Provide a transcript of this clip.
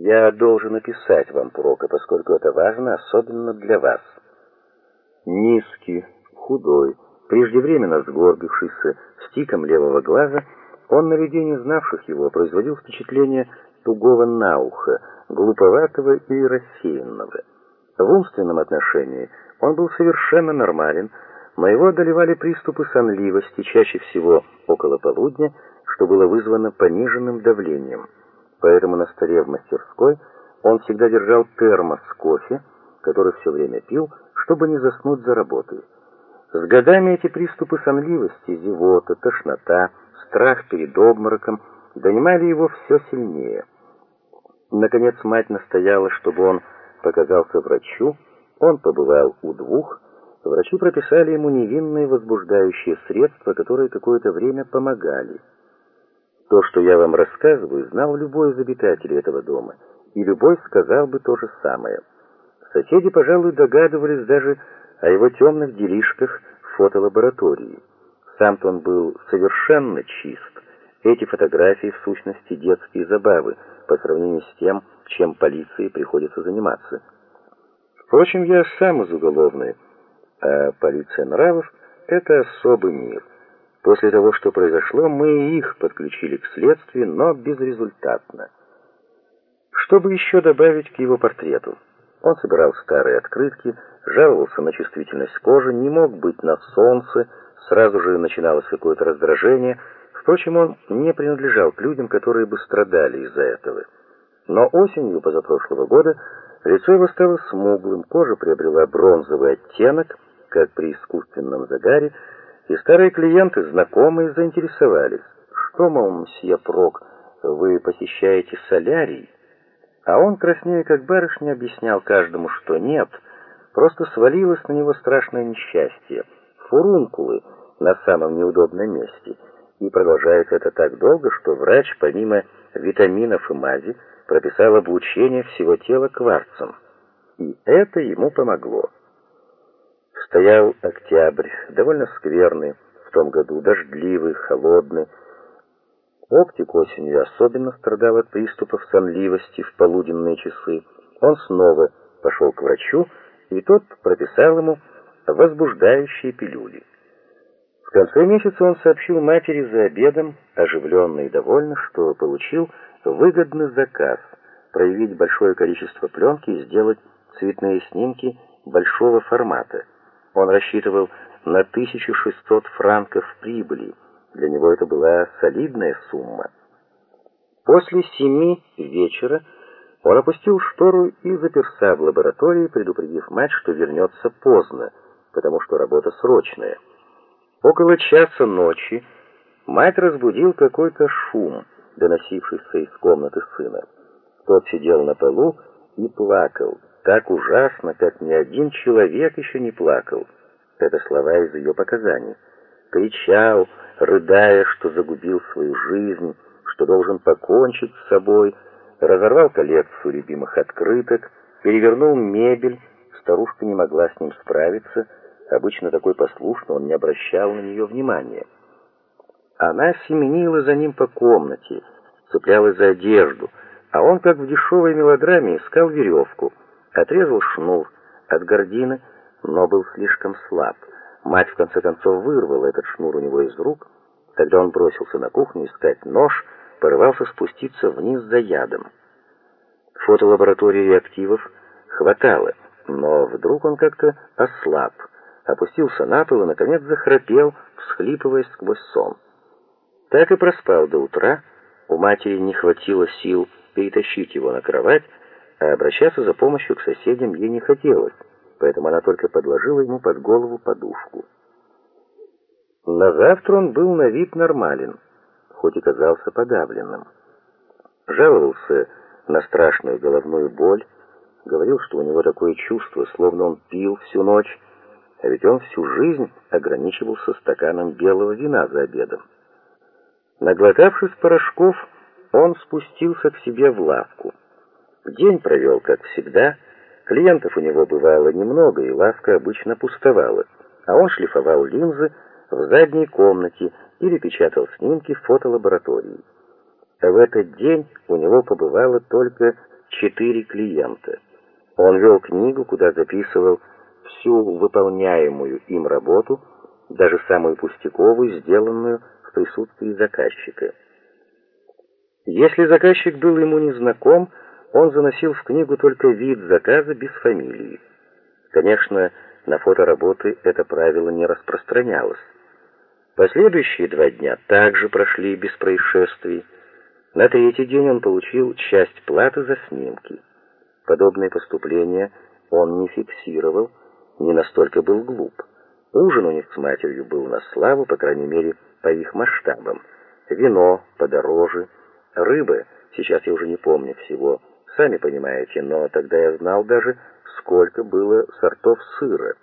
Я должен написать вам, Прока, поскольку это важно, особенно для вас. Низкий, худой, преждевременно сгорбившийся, с тиком левого глаза, он на людей, не знавших его, производил впечатление тугого на ухо, глуповатого и рассеянного. В умственном отношении он был совершенно нормален, но его одолевали приступы сонливости, чаще всего около полудня, что было вызвано пониженным давлением. Поэтому на столе в мастерской он всегда держал термос с кофе, который все время пил, чтобы не заснуть за работой. С годами эти приступы сонливости, зевота, тошнота, страх перед обмороком донимали его все сильнее. Наконец мать настояла, чтобы он показался врачу, он побывал у двух, врачи прописали ему невинные возбуждающие средства, которые какое-то время помогали. То, что я вам рассказываю, знал любой из обитателей этого дома, и любой сказал бы то же самое. Соседи, пожалуй, догадывались даже о его темных делишках в фотолаборатории. Сам-то он был совершенно чист. Эти фотографии, в сущности, детские забавы по сравнению с тем, чем полиции приходится заниматься. Впрочем, я сам из уголовной, а полиция нравов — это особый мир — После того, что произошло, мы и их подключили к следствию, но безрезультатно. Чтобы еще добавить к его портрету? Он собирал старые открытки, жаловался на чувствительность кожи, не мог быть на солнце, сразу же начиналось какое-то раздражение. Впрочем, он не принадлежал к людям, которые бы страдали из-за этого. Но осенью позапрошлого года лицо его стало смуглым, кожа приобрела бронзовый оттенок, как при искусственном загаре, и старые клиенты, знакомые, заинтересовались. Что, мол, мсье Прок, вы посещаете солярий? А он, краснея как барышня, объяснял каждому, что нет, просто свалилось на него страшное несчастье. Фурункулы на самом неудобном месте. И продолжается это так долго, что врач, помимо витаминов и мази, прописал облучение всего тела кварцем. И это ему помогло. Стоял октябрь, довольно скверный, в том году дождливый, холодный. Оптик осенью особенно страдал от приступов сонливости в полуденные часы. Он снова пошел к врачу, и тот прописал ему возбуждающие пилюли. В конце месяца он сообщил матери за обедом, оживленно и довольно, что получил выгодный заказ проявить большое количество пленки и сделать цветные снимки большого формата. Он рассчитывал на 1600 франков прибыли. Для него это была солидная сумма. После семи вечера он опустил штору и заперся в лаборатории, предупредив мать, что вернется поздно, потому что работа срочная. Около часа ночи мать разбудил какой-то шум, доносившийся из комнаты сына. Тот сидел на полу и плакал так ужасно, как ни один человек еще не плакал. Это слова из ее показаний. Кричал, рыдая, что загубил свою жизнь, что должен покончить с собой, разорвал коллекцию любимых открыток, перевернул мебель, старушка не могла с ним справиться, обычно такой послушный, он не обращал на нее внимания. Она семенила за ним по комнате, цеплялась за одежду, а он, как в дешевой мелодраме, искал веревку — Отрезал шнур от гордины, но был слишком слаб. Мать в конце концов вырвала этот шнур у него из рук. Тогда он бросился на кухню искать нож, порывался спуститься вниз за ядом. Фотолаборатории реактивов хватало, но вдруг он как-то ослаб, опустился на пол и, наконец, захрапел, всхлипывая сквозь сон. Так и проспал до утра, у матери не хватило сил перетащить его на кровать, а обращаться за помощью к соседям ей не хотелось, поэтому она только подложила ему под голову подушку. На завтра он был на вид нормален, хоть и казался подавленным. Жаловался на страшную головную боль, говорил, что у него такое чувство, словно он пил всю ночь, а ведь он всю жизнь ограничивался стаканом белого вина за обедом. Наглотавшись порошков, он спустился к себе в лавку. День провел, как всегда. Клиентов у него бывало немного, и лавка обычно пустовала. А он шлифовал линзы в задней комнате или печатал снимки в фотолаборатории. В этот день у него побывало только четыре клиента. Он вел книгу, куда записывал всю выполняемую им работу, даже самую пустяковую, сделанную в присутствии заказчика. Если заказчик был ему незнаком, он заносил в книгу только вид заказа без фамилии. Конечно, на фотоработы это правило не распространялось. Последующие два дня также прошли без происшествий. На третий день он получил часть платы за снимки. Подобные поступления он не фиксировал, не настолько был глуп. Ужин у них с матерью был на славу, по крайней мере, по их масштабам. Вино подороже, рыба, сейчас я уже не помню всего, сами понимаете, но тогда я знал даже, сколько было сортов сыра.